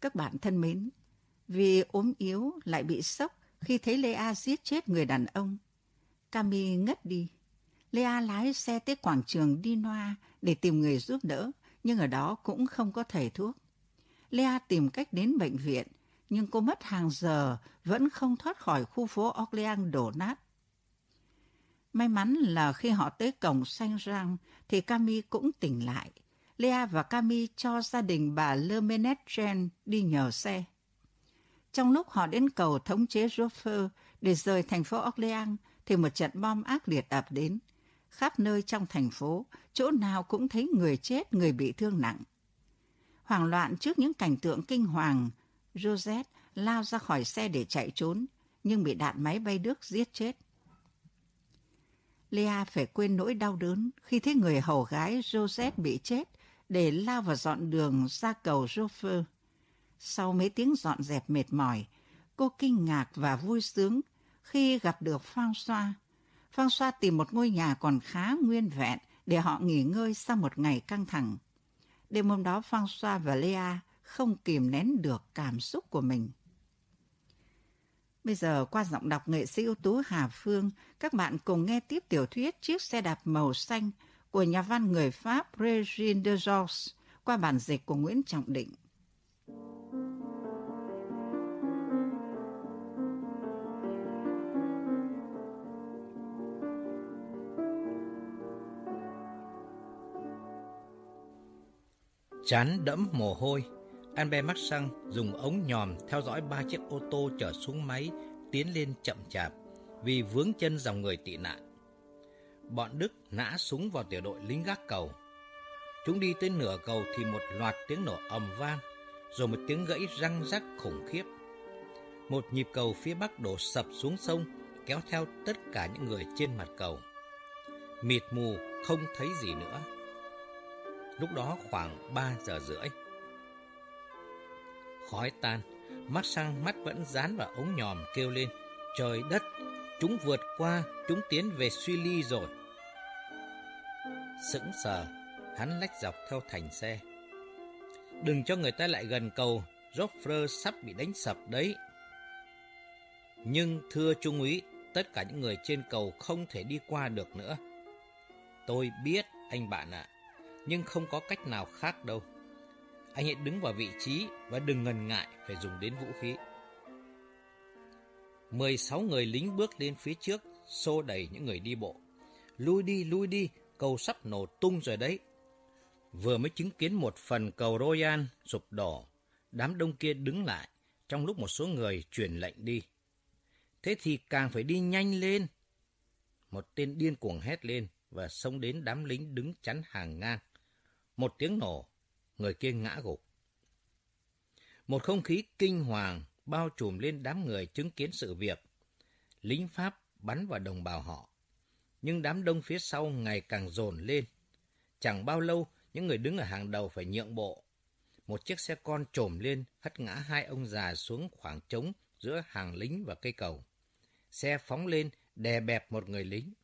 Các bạn thân mến, vì ốm yếu lại bị sốc khi thấy Lea giết chết người đàn ông. Cami ngất đi. Lea lái xe tới quảng trường Dinoa để tìm người giúp đỡ, nhưng ở đó cũng không có thầy thuốc. Lea tìm cách đến bệnh viện, nhưng cô mất hàng giờ vẫn không thoát khỏi khu phố Orleans đổ nát. May mắn là khi họ tới cổng Saint Jean thì Cami cũng tỉnh lại. Lea và Cami cho gia đình bà Le Menetren đi nhờ xe. Trong lúc họ đến cầu thống chế Joffre để rời thành phố Orleans thì một trận bom ác liệt ập đến. Khắp nơi trong thành phố, chỗ nào cũng thấy người chết, người bị thương nặng. Hoảng loạn trước những cảnh tượng kinh hoàng, Josette lao ra khỏi xe để chạy trốn, nhưng bị đạn máy bay Đức giết chết. Lea phải quên nỗi đau đớn khi thấy người hầu gái Josette bị chết để lao vào dọn đường ra cầu Joffre. Sau mấy tiếng dọn dẹp mệt mỏi, cô kinh ngạc và vui sướng khi gặp được François. François tìm một ngôi nhà còn khá nguyên vẹn để họ nghỉ ngơi sau một ngày căng thẳng. Đêm hôm đó François và Lea không kìm nén được cảm xúc của mình. Bây giờ qua giọng đọc nghệ sĩ ưu tú Hà Phương, các bạn cùng nghe tiếp tiểu thuyết Chiếc xe đạp màu xanh của nhà văn người Pháp Regine de Georges qua bản dịch của Nguyễn Trọng Định. Chán đẫm mồ hôi, Albert Marchand dùng ống nhòm theo dõi ba chiếc ô tô chở xuống máy tiến lên chậm chạp vì vướng chân dòng người tị nạn. Bọn Đức nã súng vào tiểu đội lính gác cầu. Chúng đi tới nửa cầu thì một loạt tiếng nổ ầm vang, rồi một tiếng gãy răng rắc khủng khiếp. Một nhịp cầu phía bắc đổ sập xuống sông, kéo theo tất cả những người trên mặt cầu. Mịt mù, không thấy gì nữa. Lúc đó khoảng 3 giờ rưỡi. Khói tan, mắt sang mắt vẫn dán vào ống nhòm kêu lên. Trời đất, chúng vượt qua, chúng tiến về suy ly rồi. Sững sờ, hắn lách dọc theo thành xe. Đừng cho người ta lại gần cầu, Joffre sắp bị đánh sập đấy. Nhưng thưa Trung úy, tất cả những người trên cầu không thể đi qua được nữa. Tôi biết, anh bạn ạ, nhưng không có cách nào khác đâu. Anh hãy đứng vào vị trí và đừng ngần ngại phải dùng đến vũ khí. 16 người lính bước lên phía trước, xô đẩy những người đi bộ. Lui đi, lui đi, cầu sắp nổ tung rồi đấy. Vừa mới chứng kiến một phần cầu Royal sụp đổ, đám đông kia đứng lại, trong lúc một số người truyền lệnh đi. Thế thì càng phải đi nhanh lên. Một tên điên cuồng hét lên và xông đến đám lính đứng chắn hàng ngang. Một tiếng nổ, người kia ngã gục. Một không khí kinh hoàng bao trùm lên đám người chứng kiến sự việc. Lính Pháp bắn vào đồng bào họ. Nhưng đám đông phía sau ngày càng dồn lên. Chẳng bao lâu, những người đứng ở hàng đầu phải nhượng bộ. Một chiếc xe con trồm lên, hất ngã hai ông già xuống khoảng trống giữa hàng lính và cây cầu. Xe phóng lên, đè bẹp một người lính.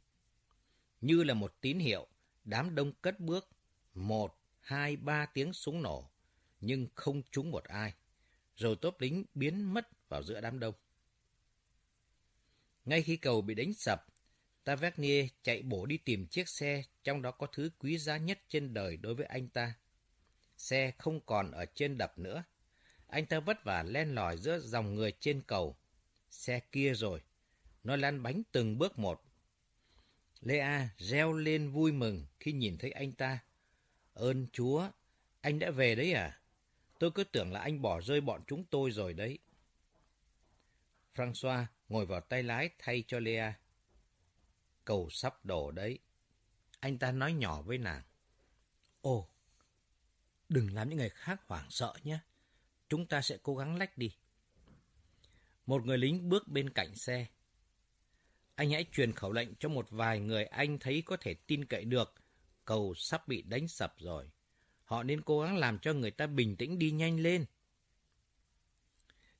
Như là một tín hiệu, đám đông cất bước. Một, hai, ba tiếng súng nổ, nhưng không trúng một ai. Rồi tốp lính biến mất vào giữa đám đông. Ngay khi cầu bị đánh sập, Tavernier chạy bổ đi tìm chiếc xe, trong đó có thứ quý giá nhất trên đời đối với anh ta. Xe không còn ở trên đập nữa. Anh ta vất vả len lỏi giữa dòng người trên cầu. Xe kia rồi. Nó lăn bánh từng bước một. Lea reo lên vui mừng khi nhìn thấy anh ta. Ơn Chúa, anh đã về đấy à? Tôi cứ tưởng là anh bỏ rơi bọn chúng tôi rồi đấy. François ngồi vào tay lái thay cho Lea. Cầu sắp đổ đấy. Anh ta nói nhỏ với nàng. Ồ, đừng làm những người khác hoảng sợ nhé. Chúng ta sẽ cố gắng lách đi. Một người lính bước bên cạnh xe. Anh hãy truyền khẩu lệnh cho một vài người anh thấy có thể tin cậy được. Cầu sắp bị đánh sập rồi. Họ nên cố gắng làm cho người ta bình tĩnh đi nhanh lên.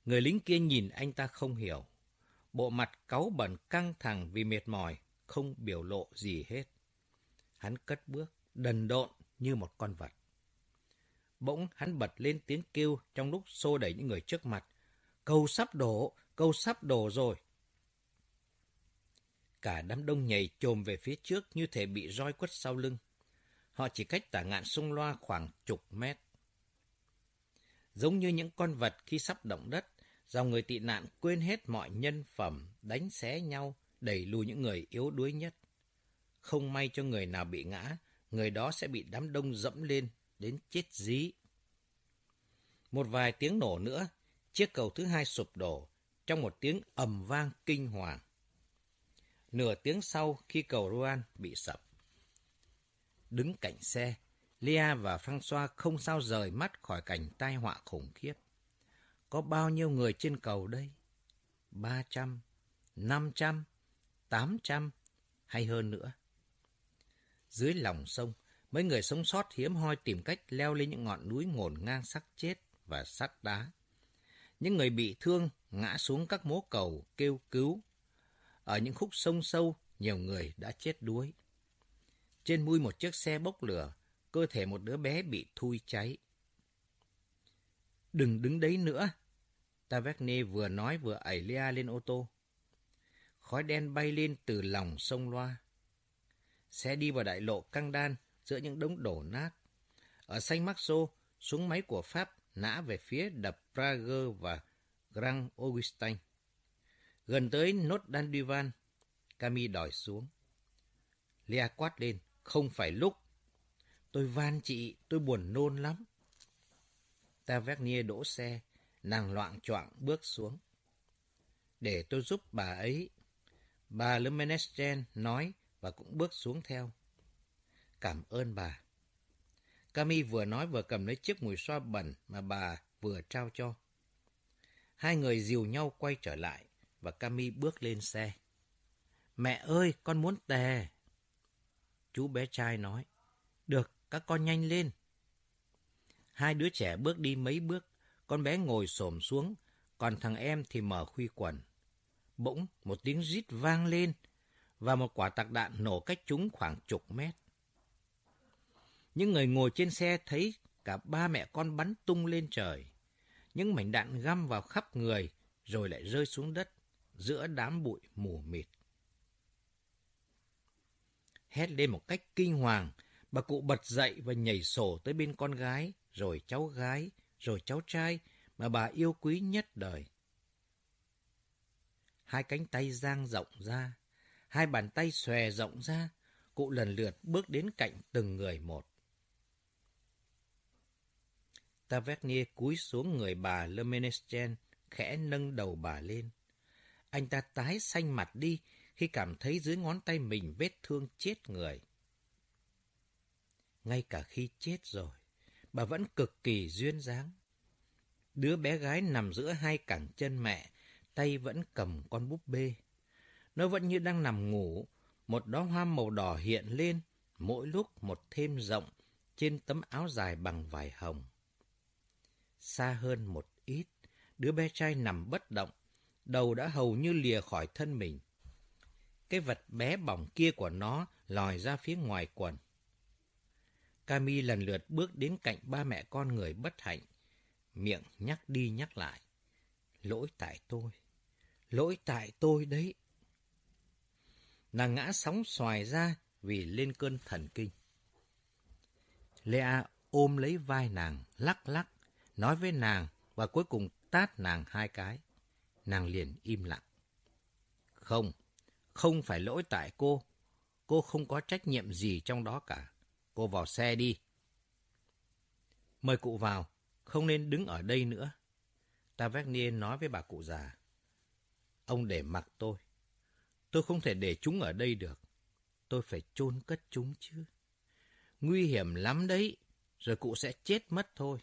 Người lính kia nhìn anh ta không hiểu. Bộ mặt cáu bẩn căng thẳng vì mệt mỏi, không biểu lộ gì hết. Hắn cất bước, đần độn như một con vật. Bỗng hắn bật lên tiếng kêu trong lúc xô đẩy những người trước mặt. Cầu sắp đổ, cầu sắp đổ rồi. Cả đám đông nhảy trồm về phía trước như thể bị roi quất sau lưng. Họ chỉ cách tả ngạn sông loa khoảng chục mét. Giống như những con vật khi sắp động đất, dòng người tị nạn quên hết mọi nhân phẩm, đánh xé nhau, đẩy lùi những người yếu đuối nhất. Không may cho người nào bị ngã, người đó sẽ bị đám đông dẫm lên, đến chết dí. Một vài tiếng nổ nữa, chiếc cầu thứ hai sụp đổ, trong một tiếng ầm vang kinh hoàng. Nửa tiếng sau khi cầu Ruan bị sập. Đứng cạnh xe, Lia và François không sao rời mắt khỏi cảnh tai họa khủng khiếp. Có bao nhiêu người trên cầu đây? Ba trăm, năm trăm, tám trăm hay hơn nữa? Dưới lòng sông, mấy người sống sót hiếm hoi tìm cách leo lên những ngọn núi ngổn ngang sắc chết và sắt đá. Những người bị thương ngã xuống các mố cầu kêu cứu. Ở những khúc sông sâu, nhiều người đã chết đuối. Trên mui một chiếc xe bốc lửa, cơ thể một đứa bé bị thui cháy. Đừng đứng đấy nữa. Tavernier vừa nói vừa ẩy Lea lên ô tô. Khói đen bay lên từ lòng sông Loa. Xe đi vào đại lộ căng đan giữa những đống đổ nát. Ở Saint Marceau, súng máy của Pháp nã về phía đập Prague và Grand Augustin. Gần tới nốt đan Duvan, Cami đòi xuống. Lea quát lên, không phải lúc. Tôi van chị, tôi buồn nôn lắm. Tavernier đỗ xe, nàng loạn choạng bước xuống. Để tôi giúp bà ấy. Bà Le Menestren nói và cũng bước xuống theo. Cảm ơn bà. Cami vừa nói vừa cầm lấy chiếc mùi xoa bẩn mà bà vừa trao cho. Hai người dìu nhau quay trở lại và Cami bước lên xe. Mẹ ơi, con muốn tè. Chú bé trai nói. Được, các con nhanh lên. Hai đứa trẻ bước đi mấy bước, con bé ngồi xổm xuống, còn thằng em thì mở khuy quần. Bỗng một tiếng rít vang lên và một quả tạc đạn nổ cách chúng khoảng chục mét. Những người ngồi trên xe thấy cả ba mẹ con bắn tung lên trời. Những mảnh đạn găm vào khắp người rồi lại rơi xuống đất giữa đám bụi mù mịt. Hét lên một cách kinh hoàng, bà cụ bật dậy và nhảy sổ tới bên con gái, rồi cháu gái, rồi cháu trai mà bà yêu quý nhất đời. Hai cánh tay giang rộng ra, hai bàn tay xòe rộng ra, cụ lần lượt bước đến cạnh từng người một. Tavernier cúi xuống người bà Le khẽ nâng đầu bà lên. Anh ta tái xanh mặt đi khi cảm thấy dưới ngón tay mình vết thương chết người. Ngay cả khi chết rồi, bà vẫn cực kỳ duyên dáng. Đứa bé gái nằm giữa hai cẳng chân mẹ, tay vẫn cầm con búp bê. Nó vẫn như đang nằm ngủ, một đóa hoa màu đỏ hiện lên, mỗi lúc một thêm rộng trên tấm áo dài bằng vải hồng. Xa hơn một ít, đứa bé trai nằm bất động, đầu đã hầu như lìa khỏi thân mình. Cái vật bé bỏng kia của nó lòi ra phía ngoài quần. Cami lần lượt bước đến cạnh ba mẹ con người bất hạnh, miệng nhắc đi nhắc lại. Lỗi tại tôi, lỗi tại tôi đấy. Nàng ngã sóng xoài ra vì lên cơn thần kinh. Lea ôm lấy vai nàng, lắc lắc, nói với nàng và cuối cùng tát nàng hai cái. Nàng liền im lặng. Không, không phải lỗi tại cô. Cô không có trách nhiệm gì trong đó cả. Cô vào xe đi. Mời cụ vào, không nên đứng ở đây nữa. Tavernier nói với bà cụ già. Ông để mặc tôi. Tôi không thể để chúng ở đây được. Tôi phải chôn cất chúng chứ. Nguy hiểm lắm đấy, rồi cụ sẽ chết mất thôi.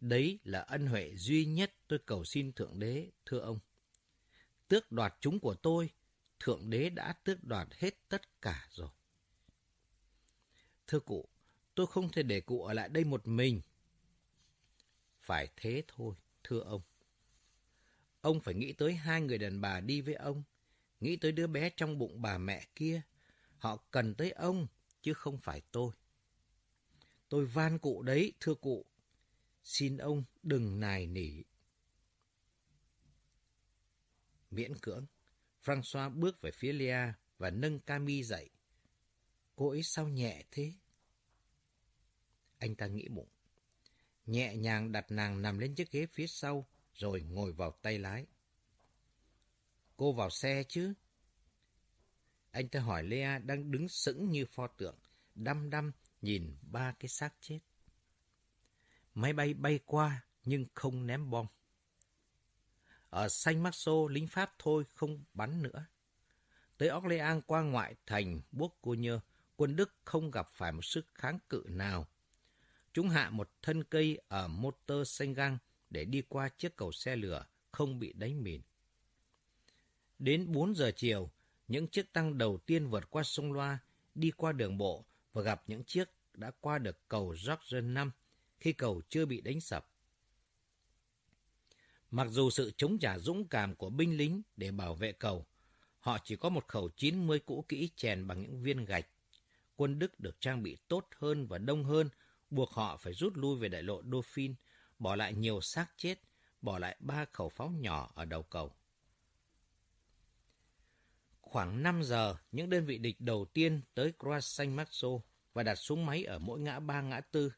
Đấy là ân huệ duy nhất tôi cầu xin Thượng Đế, thưa ông. Tước đoạt chúng của tôi, Thượng Đế đã tước đoạt hết tất cả rồi. Thưa cụ, tôi không thể để cụ ở lại đây một mình. Phải thế thôi, thưa ông. Ông phải nghĩ tới hai người đàn bà đi với ông, nghĩ tới đứa bé trong bụng bà mẹ kia. Họ cần tới ông, chứ không phải tôi. Tôi van cụ đấy, thưa cụ. Xin ông đừng nài nỉ. Miễn cưỡng, Francois bước về phía Lea và nâng Cami dậy. Cô ấy sao nhẹ thế? Anh ta nghĩ bụng. Nhẹ nhàng đặt nàng nằm lên chiếc ghế phía sau, rồi ngồi vào tay lái. Cô vào xe chứ? Anh ta hỏi Lea đang đứng sững như pho tượng, đăm đăm nhìn ba cái xác chết. Máy bay bay qua nhưng không ném bom. Ở Saint Marceau, lính Pháp thôi không bắn nữa. Tới Orléans qua ngoại thành Bourgogne, quân Đức không gặp phải một sức kháng cự nào. Chúng hạ một thân cây ở motor xanh để đi qua chiếc cầu xe lửa, không bị đánh mìn. Đến 4 giờ chiều, những chiếc tăng đầu tiên vượt qua sông Loa, đi qua đường bộ và gặp những chiếc đã qua được cầu George 5 khi cầu chưa bị đánh sập. Mặc dù sự chống trả dũng cảm của binh lính để bảo vệ cầu, họ chỉ có một khẩu 90 cũ kỹ chèn bằng những viên gạch. Quân Đức được trang bị tốt hơn và đông hơn, buộc họ phải rút lui về đại lộ Dauphin, bỏ lại nhiều xác chết, bỏ lại ba khẩu pháo nhỏ ở đầu cầu. Khoảng 5 giờ, những đơn vị địch đầu tiên tới Croix Saint-Marceau và đặt súng máy ở mỗi ngã ba ngã tư.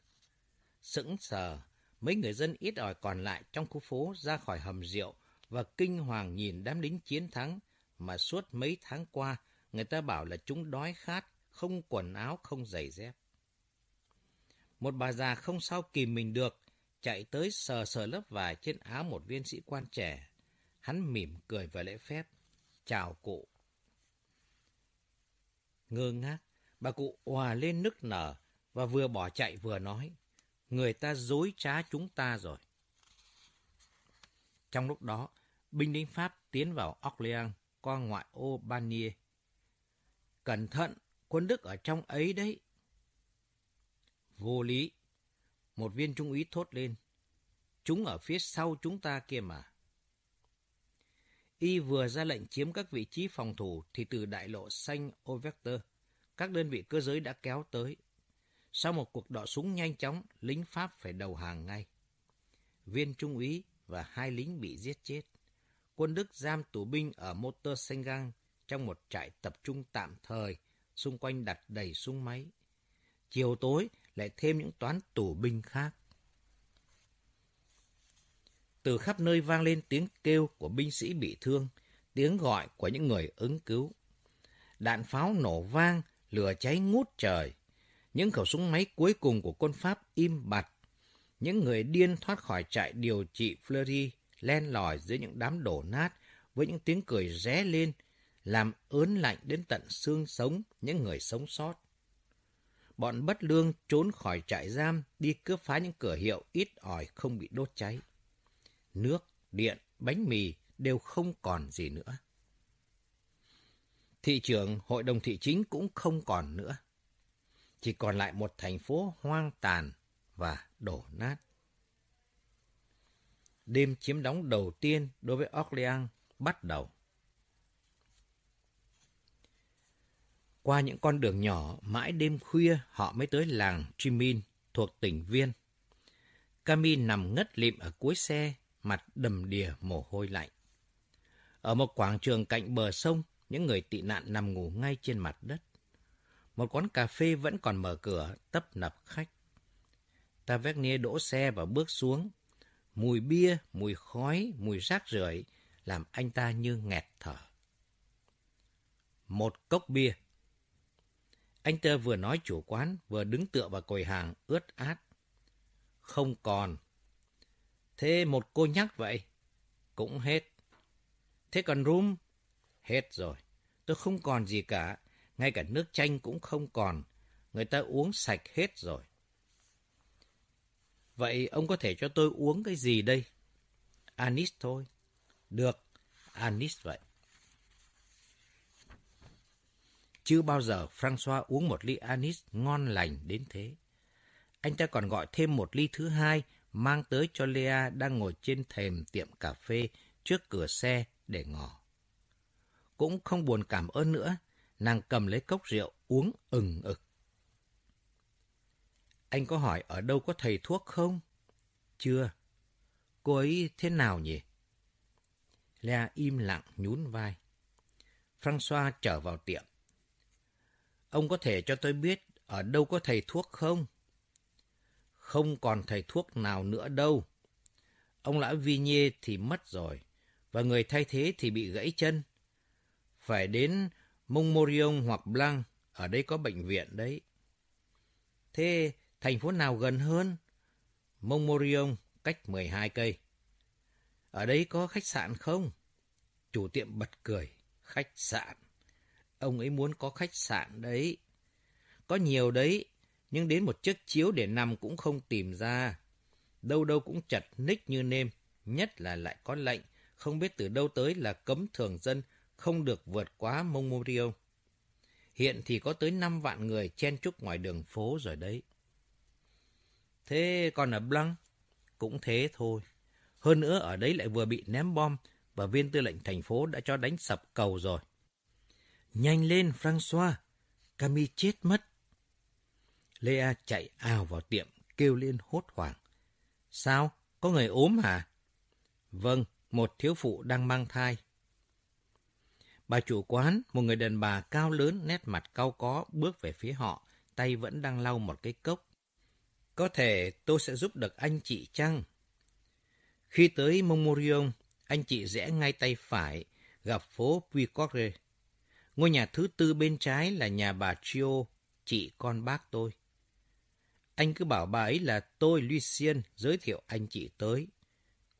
Sững sờ, mấy người dân ít ỏi còn lại trong khu phố ra khỏi hầm rượu và kinh hoàng nhìn đám lính chiến thắng mà suốt mấy tháng qua người ta bảo là chúng đói khát, không quần áo, không giày dép. Một bà già không sao kìm mình được, chạy tới sờ sờ lớp vải trên áo một viên sĩ quan trẻ. Hắn mỉm cười và lễ phép. Chào cụ. Ngơ ngác, bà cụ hòa lên nức nở và vừa bỏ chạy vừa nói. Người ta dối trá chúng ta rồi. Trong lúc đó, binh lính Pháp tiến vào Orléans qua ngoại ô Banier. Cẩn thận, quân Đức ở trong ấy đấy. Vô lý. Một viên trung úy thốt lên. Chúng ở phía sau chúng ta kia mà. Y vừa ra lệnh chiếm các vị trí phòng thủ thì từ đại lộ xanh Overter, các đơn vị cơ giới đã kéo tới. Sau một cuộc đọ súng nhanh chóng, lính Pháp phải đầu hàng ngay. Viên trung úy và hai lính bị giết chết. Quân Đức giam tù binh ở Motor Sengang trong một trại tập trung tạm thời, xung quanh đặt đầy súng máy. Chiều tối lại thêm những toán tù binh khác. Từ khắp nơi vang lên tiếng kêu của binh sĩ bị thương, tiếng gọi của những người ứng cứu. Đạn pháo nổ vang, lửa cháy ngút trời. Những khẩu súng máy cuối cùng của quân Pháp im bặt. Những người điên thoát khỏi trại điều trị Fleury len lỏi dưới những đám đổ nát với những tiếng cười ré lên, làm ớn lạnh đến tận xương sống những người sống sót. Bọn bất lương trốn khỏi trại giam đi cướp phá những cửa hiệu ít ỏi không bị đốt cháy nước, điện, bánh mì đều không còn gì nữa. Thị trường hội đồng thị chính cũng không còn nữa. Chỉ còn lại một thành phố hoang tàn và đổ nát. Đêm chiếm đóng đầu tiên đối với Orleans bắt đầu. Qua những con đường nhỏ, mãi đêm khuya họ mới tới làng Trimin thuộc tỉnh Viên. Cami nằm ngất lịm ở cuối xe, mặt đầm đìa mồ hôi lạnh. Ở một quảng trường cạnh bờ sông, những người tị nạn nằm ngủ ngay trên mặt đất. Một quán cà phê vẫn còn mở cửa, tấp nập khách. Tavernier đỗ xe và bước xuống. Mùi bia, mùi khói, mùi rác rưởi làm anh ta như nghẹt thở. Một cốc bia. Anh ta vừa nói chủ quán, vừa đứng tựa vào quầy hàng ướt át. Không còn, Thế một cô nhắc vậy? Cũng hết. Thế còn room? Hết rồi. Tôi không còn gì cả. Ngay cả nước chanh cũng không còn. Người ta uống sạch hết rồi. Vậy ông có thể cho tôi uống cái gì đây? Anis thôi. Được, anis vậy. Chưa bao giờ François uống một ly anis ngon lành đến thế. Anh ta còn gọi thêm một ly thứ hai mang tới cho Lea đang ngồi trên thềm tiệm cà phê trước cửa xe để ngỏ. Cũng không buồn cảm ơn nữa, nàng cầm lấy cốc rượu uống ừng ực. Anh có hỏi ở đâu có thầy thuốc không? Chưa. Cô ấy thế nào nhỉ? Lea im lặng nhún vai. François trở vào tiệm. Ông có thể cho tôi biết ở đâu có thầy thuốc không? Không còn thầy thuốc nào nữa đâu. Ông lão nhê thì mất rồi, và người thay thế thì bị gãy chân. Phải đến Montmorion hoặc Blanc, ở đây có bệnh viện đấy. Thế thành phố nào gần hơn? Montmorion cách 12 cây. Ở đây có khách sạn không? Chủ tiệm bật cười. Khách sạn. Ông ấy muốn có khách sạn đấy. Có nhiều đấy, nhưng đến một chiếc chiếu để nằm cũng không tìm ra. Đâu đâu cũng chật ních như nêm, nhất là lại có lệnh, không biết từ đâu tới là cấm thường dân không được vượt quá Montmorion. Hiện thì có tới 5 vạn người chen chúc ngoài đường phố rồi đấy. Thế còn ở Blanc? Cũng thế thôi. Hơn nữa ở đấy lại vừa bị ném bom và viên tư lệnh thành phố đã cho đánh sập cầu rồi. Nhanh lên, François! Camille chết mất. Lea chạy ào vào tiệm, kêu lên hốt hoảng. Sao? Có người ốm hả? Vâng, một thiếu phụ đang mang thai. Bà chủ quán, một người đàn bà cao lớn, nét mặt cao có, bước về phía họ, tay vẫn đang lau một cái cốc. Có thể tôi sẽ giúp được anh chị chăng? Khi tới Montmorion, anh chị rẽ ngay tay phải, gặp phố Puicorre. Ngôi nhà thứ tư bên trái là nhà bà Chio, chị con bác tôi. Anh cứ bảo bà ấy là tôi, Lucien, giới thiệu anh chị tới.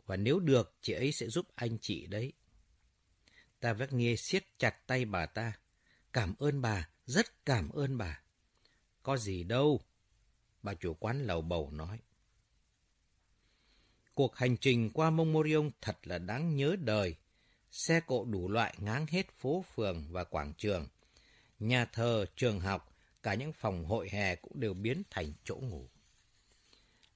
Và nếu được, chị ấy sẽ giúp anh chị đấy. Ta vác nghe siết chặt tay bà ta. Cảm ơn bà, rất cảm ơn bà. Có gì đâu, bà chủ quán lầu bầu nói. Cuộc hành trình qua Montmorion thật là đáng nhớ đời. Xe cộ đủ loại ngáng hết phố phường và quảng trường. Nhà thờ, trường học, cả những phòng hội hè cũng đều biến thành chỗ ngủ.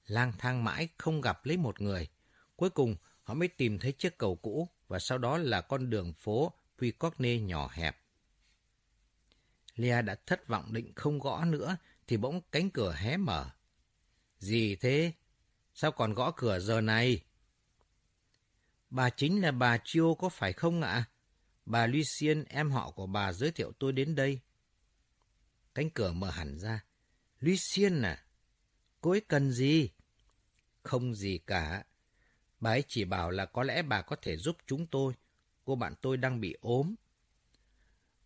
Lang thang mãi không gặp lấy một người. Cuối cùng họ mới tìm thấy chiếc cầu cũ và sau đó là con đường phố Puicorne nhỏ hẹp. Lea đã thất vọng định không gõ nữa thì bỗng cánh cửa hé mở. Gì thế? Sao còn gõ cửa giờ này? Bà chính là bà Chio có phải không ạ? Bà Lucien, em họ của bà giới thiệu tôi đến đây. Cánh cửa mở hẳn ra. Lucien à? Cô ấy cần gì? Không gì cả. Bà ấy chỉ bảo là có lẽ bà có thể giúp chúng tôi. Cô bạn tôi đang bị ốm.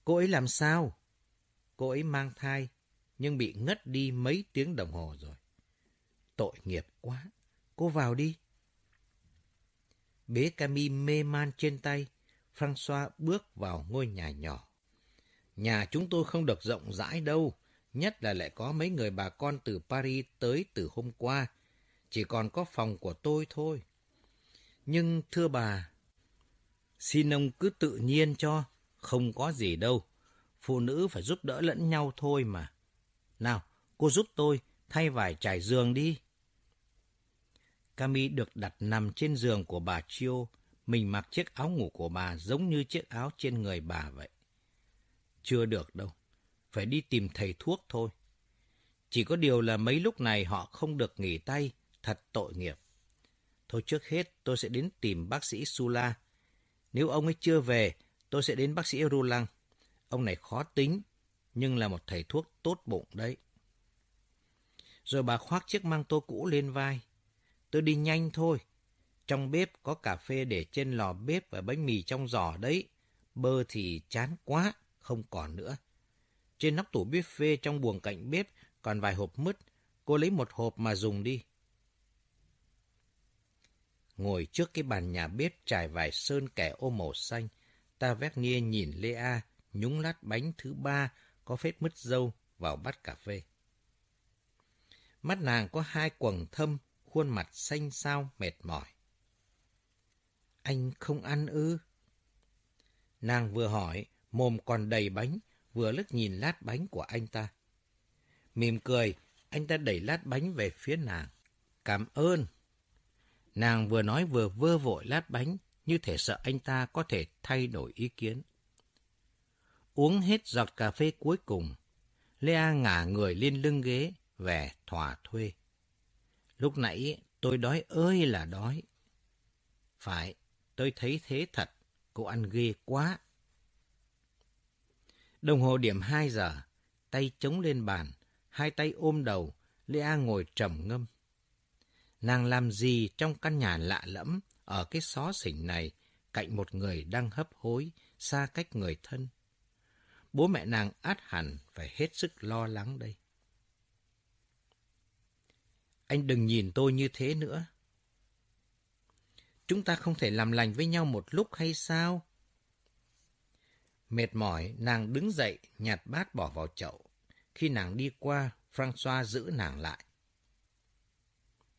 Cô ấy làm sao? Cô ấy mang thai, nhưng bị ngất đi mấy tiếng đồng hồ rồi. Tội nghiệp quá. Cô vào đi. Bế Cami mê man trên tay, François bước vào ngôi nhà nhỏ. Nhà chúng tôi không được rộng rãi đâu, nhất là lại có mấy người bà con từ Paris tới từ hôm qua. Chỉ còn có phòng của tôi thôi. Nhưng thưa bà, xin ông cứ tự nhiên cho, không có gì đâu. Phụ nữ phải giúp đỡ lẫn nhau thôi mà. Nào, cô giúp tôi thay vải trải giường đi. Cami được đặt nằm trên giường của bà Chio. Mình mặc chiếc áo ngủ của bà giống như chiếc áo trên người bà vậy. Chưa được đâu. Phải đi tìm thầy thuốc thôi. Chỉ có điều là mấy lúc này họ không được nghỉ tay. Thật tội nghiệp. Thôi trước hết tôi sẽ đến tìm bác sĩ Sula. Nếu ông ấy chưa về, tôi sẽ đến bác sĩ Rulang Ông này khó tính, nhưng là một thầy thuốc tốt bụng đấy. Rồi bà khoác chiếc măng tô cũ lên vai. Tôi đi nhanh thôi. Trong bếp có cà phê để trên lò bếp và bánh mì trong giỏ đấy. Bơ thì chán quá, không còn nữa. Trên nóc tủ buffet trong buồng cạnh bếp còn vài hộp mứt. Cô lấy một hộp mà dùng đi. Ngồi trước cái bàn nhà bếp trải vải sơn kẻ ô màu xanh, ta nhìn Lea nhúng lát bánh thứ ba có phết mứt dâu vào bát cà phê. Mắt nàng có hai quầng thâm khuôn mặt xanh xao mệt mỏi. Anh không ăn ư? Nàng vừa hỏi, mồm còn đầy bánh, vừa lướt nhìn lát bánh của anh ta. Mỉm cười, anh ta đẩy lát bánh về phía nàng. Cảm ơn. Nàng vừa nói vừa vơ vội lát bánh, như thể sợ anh ta có thể thay đổi ý kiến. Uống hết giọt cà phê cuối cùng, Lea ngả người lên lưng ghế vẻ thỏa thuê. Lúc nãy tôi đói ơi là đói. Phải, tôi thấy thế thật, cô ăn ghê quá. Đồng hồ điểm 2 giờ, tay chống lên bàn, hai tay ôm đầu, Lea ngồi trầm ngâm. Nàng làm gì trong căn nhà lạ lẫm ở cái xó xỉnh này cạnh một người đang hấp hối, xa cách người thân? Bố mẹ nàng át hẳn phải hết sức lo lắng đây. Anh đừng nhìn tôi như thế nữa. Chúng ta không thể làm lành với nhau một lúc hay sao? Mệt mỏi, nàng đứng dậy, nhặt bát bỏ vào chậu. Khi nàng đi qua, François giữ nàng lại.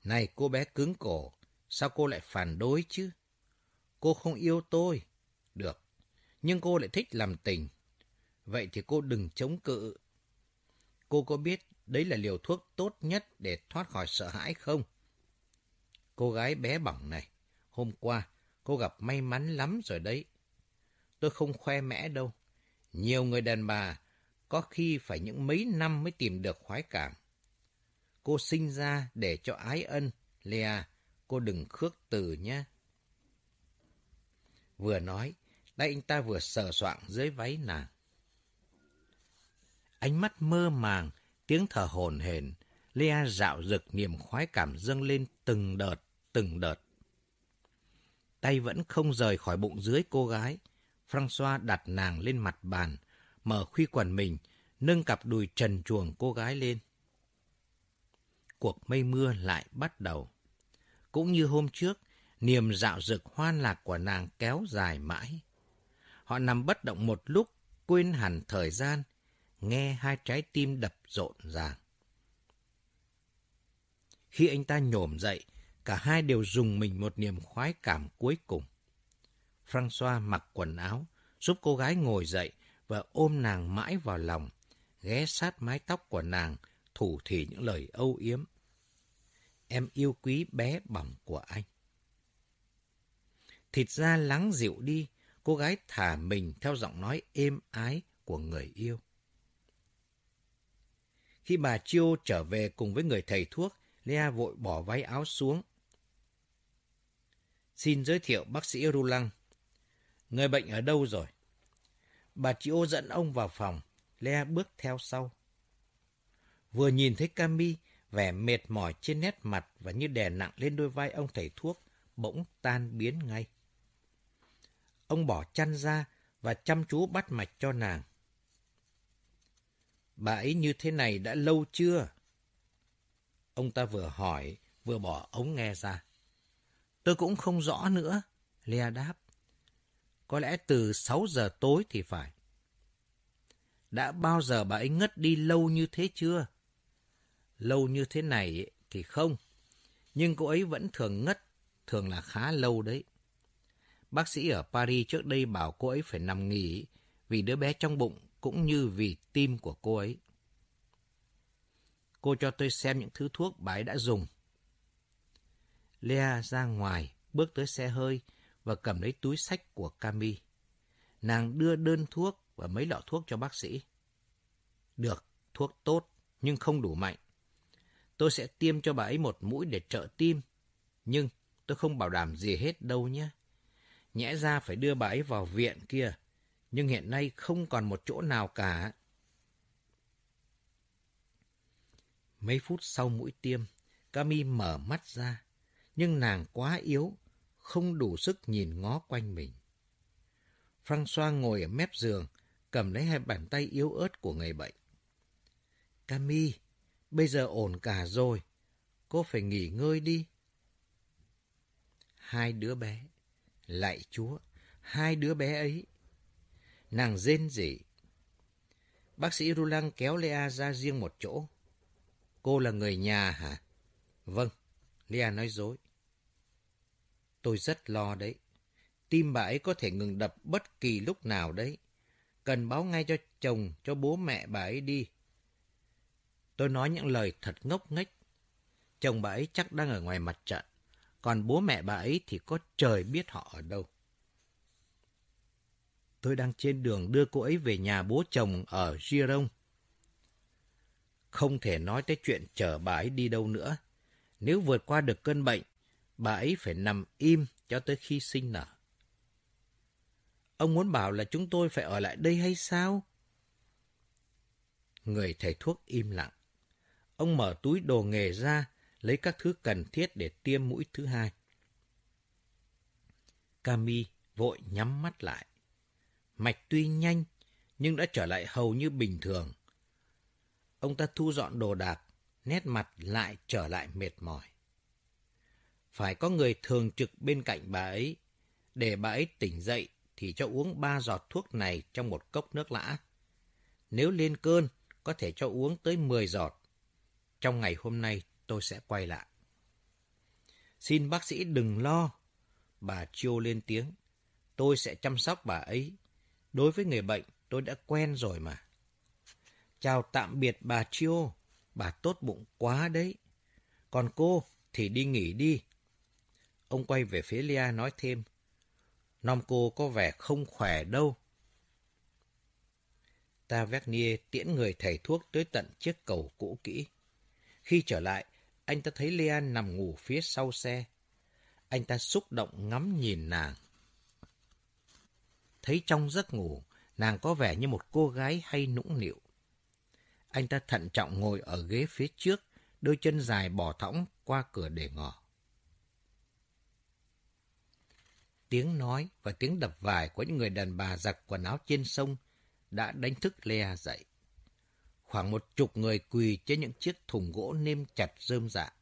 Này cô bé cứng cổ, sao cô lại phản đối chứ? Cô không yêu tôi. Được, nhưng cô lại thích làm tình. Vậy thì cô đừng chống cự. Cô có biết đấy là liều thuốc tốt nhất để thoát khỏi sợ hãi không? Cô gái bé bỏng này, hôm qua cô gặp may mắn lắm rồi đấy. Tôi không khoe mẽ đâu. Nhiều người đàn bà có khi phải những mấy năm mới tìm được khoái cảm. Cô sinh ra để cho ái ân, Lea, cô đừng khước từ nhé. Vừa nói, tay anh ta vừa sờ soạng dưới váy nàng. Ánh mắt mơ màng, tiếng thở hồn hển, Lea dạo rực niềm khoái cảm dâng lên từng đợt, từng đợt. Tay vẫn không rời khỏi bụng dưới cô gái. François đặt nàng lên mặt bàn, mở khuy quần mình, nâng cặp đùi trần chuồng cô gái lên. Cuộc mây mưa lại bắt đầu. Cũng như hôm trước, niềm dạo rực hoan lạc của nàng kéo dài mãi. Họ nằm bất động một lúc, quên hẳn thời gian, nghe hai trái tim đập rộn ràng. Khi anh ta nhổm dậy, cả hai đều dùng mình một niềm khoái cảm cuối cùng. François mặc quần áo, giúp cô gái ngồi dậy và ôm nàng mãi vào lòng, ghé sát mái tóc của nàng, thủ thỉ những lời âu yếm. Em yêu quý bé bỏng của anh. Thịt da lắng dịu đi, cô gái thả mình theo giọng nói êm ái của người yêu. Khi bà Chiêu trở về cùng với người thầy thuốc, Lea vội bỏ váy áo xuống. Xin giới thiệu bác sĩ Rulang. Người bệnh ở đâu rồi? Bà Chiêu dẫn ông vào phòng. Lea bước theo sau. Vừa nhìn thấy Cami, vẻ mệt mỏi trên nét mặt và như đè nặng lên đôi vai ông thầy thuốc, bỗng tan biến ngay. Ông bỏ chăn ra và chăm chú bắt mạch cho nàng. Bà ấy như thế này đã lâu chưa? Ông ta vừa hỏi, vừa bỏ ống nghe ra. Tôi cũng không rõ nữa, Lea đáp. Có lẽ từ 6 giờ tối thì phải. Đã bao giờ bà ấy ngất đi lâu như thế chưa? Lâu như thế này thì không. Nhưng cô ấy vẫn thường ngất, thường là khá lâu đấy. Bác sĩ ở Paris trước đây bảo cô ấy phải nằm nghỉ vì đứa bé trong bụng cũng như vì tim của cô ấy. Cô cho tôi xem những thứ thuốc bà ấy đã dùng. Lea ra ngoài, bước tới xe hơi và cầm lấy túi sách của Cami. Nàng đưa đơn thuốc và mấy lọ thuốc cho bác sĩ. Được, thuốc tốt, nhưng không đủ mạnh. Tôi sẽ tiêm cho bà ấy một mũi để trợ tim, nhưng tôi không bảo đảm gì hết đâu nhé. Nhẽ ra phải đưa bà ấy vào viện kia, nhưng hiện nay không còn một chỗ nào cả. Mấy phút sau mũi tiêm, Cami mở mắt ra, nhưng nàng quá yếu, không đủ sức nhìn ngó quanh mình. François ngồi ở mép giường, cầm lấy hai bàn tay yếu ớt của người bệnh. Cami, bây giờ ổn cả rồi, cô phải nghỉ ngơi đi. Hai đứa bé, lạy chúa, hai đứa bé ấy. Nàng rên rỉ. Bác sĩ Rulang kéo Lea ra riêng một chỗ. Cô là người nhà hả? Vâng, Lea nói dối. Tôi rất lo đấy. Tim bà ấy có thể ngừng đập bất kỳ lúc nào đấy. Cần báo ngay cho chồng, cho bố mẹ bà ấy đi. Tôi nói những lời thật ngốc nghếch. Chồng bà ấy chắc đang ở ngoài mặt trận. Còn bố mẹ bà ấy thì có trời biết họ ở đâu. Tôi đang trên đường đưa cô ấy về nhà bố chồng ở Giron. Không thể nói tới chuyện chở bà ấy đi đâu nữa. Nếu vượt qua được cơn bệnh, bà ấy phải nằm im cho tới khi sinh nở. Ông muốn bảo là chúng tôi phải ở lại đây hay sao? Người thầy thuốc im lặng. Ông mở túi đồ nghề ra, lấy các thứ cần thiết để tiêm mũi thứ hai. Cami vội nhắm mắt lại. Mạch tuy nhanh, nhưng đã trở lại hầu như bình thường. Ông ta thu dọn đồ đạc, nét mặt lại trở lại mệt mỏi. Phải có người thường trực bên cạnh bà ấy, để bà ấy tỉnh dậy thì cho uống ba giọt thuốc này trong một cốc nước lã. Nếu lên cơn, có thể cho uống tới 10 giọt. Trong ngày hôm nay tôi sẽ quay lại. Xin bác sĩ đừng lo. Bà Chiêu lên tiếng. Tôi sẽ chăm sóc bà ấy. Đối với người bệnh, tôi đã quen rồi mà. Chào tạm biệt bà Chiêu. Bà tốt bụng quá đấy. Còn cô thì đi nghỉ đi. Ông quay về phía Lia nói thêm. Nom cô có vẻ không khỏe đâu. Tavernier tiễn người thầy thuốc tới tận chiếc cầu cũ kỹ. Khi trở lại, anh ta thấy Leanne nằm ngủ phía sau xe. Anh ta xúc động ngắm nhìn nàng. Thấy trong giấc ngủ, nàng có vẻ như một cô gái hay nũng nịu. Anh ta thận trọng ngồi ở ghế phía trước, đôi chân dài bỏ thõng qua cửa để ngỏ. Tiếng nói và tiếng đập vải của những người đàn bà giặt quần áo trên sông đã đánh thức Lea dậy. Khoảng một chục người quỳ trên những chiếc thùng gỗ nêm chặt rơm dạ.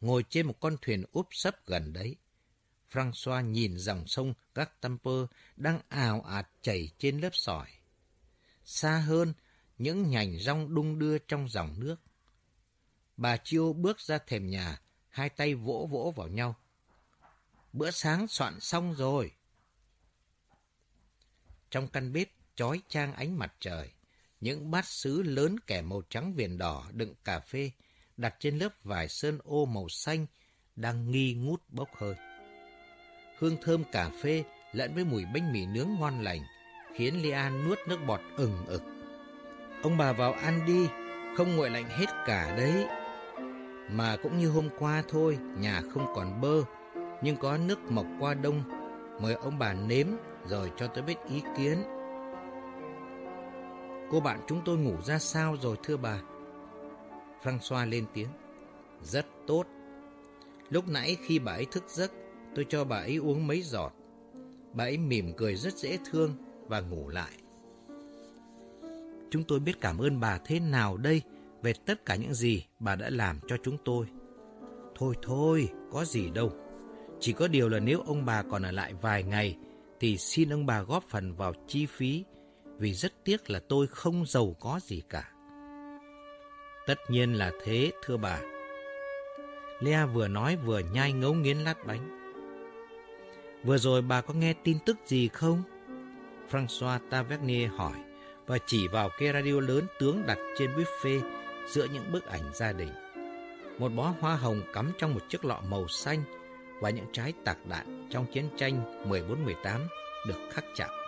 Ngồi trên một con thuyền úp sấp gần đấy. François nhìn dòng sông Gartamper đang ào ạt chảy trên lớp sỏi. Xa hơn, những nhành rong đung đưa trong dòng nước. Bà Chiêu bước ra thềm nhà, hai tay vỗ vỗ vào nhau. Bữa sáng soạn xong rồi. Trong căn bếp chói chang ánh mặt trời, những bát sứ lớn kẻ màu trắng viền đỏ đựng cà phê đặt trên lớp vải sơn ô màu xanh đang nghi ngút bốc hơi. Hương thơm cà phê lẫn với mùi bánh mì nướng ngon lành khiến lian nuốt nước bọt ừng ực. Ông bà vào ăn đi, không nguội lạnh hết cả đấy. Mà cũng như hôm qua thôi, nhà không còn bơ, nhưng có nước mọc qua đông. Mời ông bà nếm rồi cho tôi biết ý kiến. Cô bạn chúng tôi ngủ ra sao rồi thưa bà? François lên tiếng. Rất tốt. Lúc nãy khi bà ấy thức giấc, tôi cho bà ấy uống mấy giọt. Bà ấy mỉm cười rất dễ thương và ngủ lại. Chúng tôi biết cảm ơn bà thế nào đây về tất cả những gì bà đã làm cho chúng tôi. Thôi thôi, có gì đâu. Chỉ có điều là nếu ông bà còn ở lại vài ngày thì xin ông bà góp phần vào chi phí vì rất tiếc là tôi không giàu có gì cả. Tất nhiên là thế, thưa bà. Lea vừa nói vừa nhai ngấu nghiến lát bánh. Vừa rồi bà có nghe tin tức gì không? François Tavernier hỏi và chỉ vào cái radio lớn tướng đặt trên buffet giữa những bức ảnh gia đình. Một bó hoa hồng cắm trong một chiếc lọ màu xanh và những trái tạc đạn trong chiến tranh 14-18 được khắc chạm.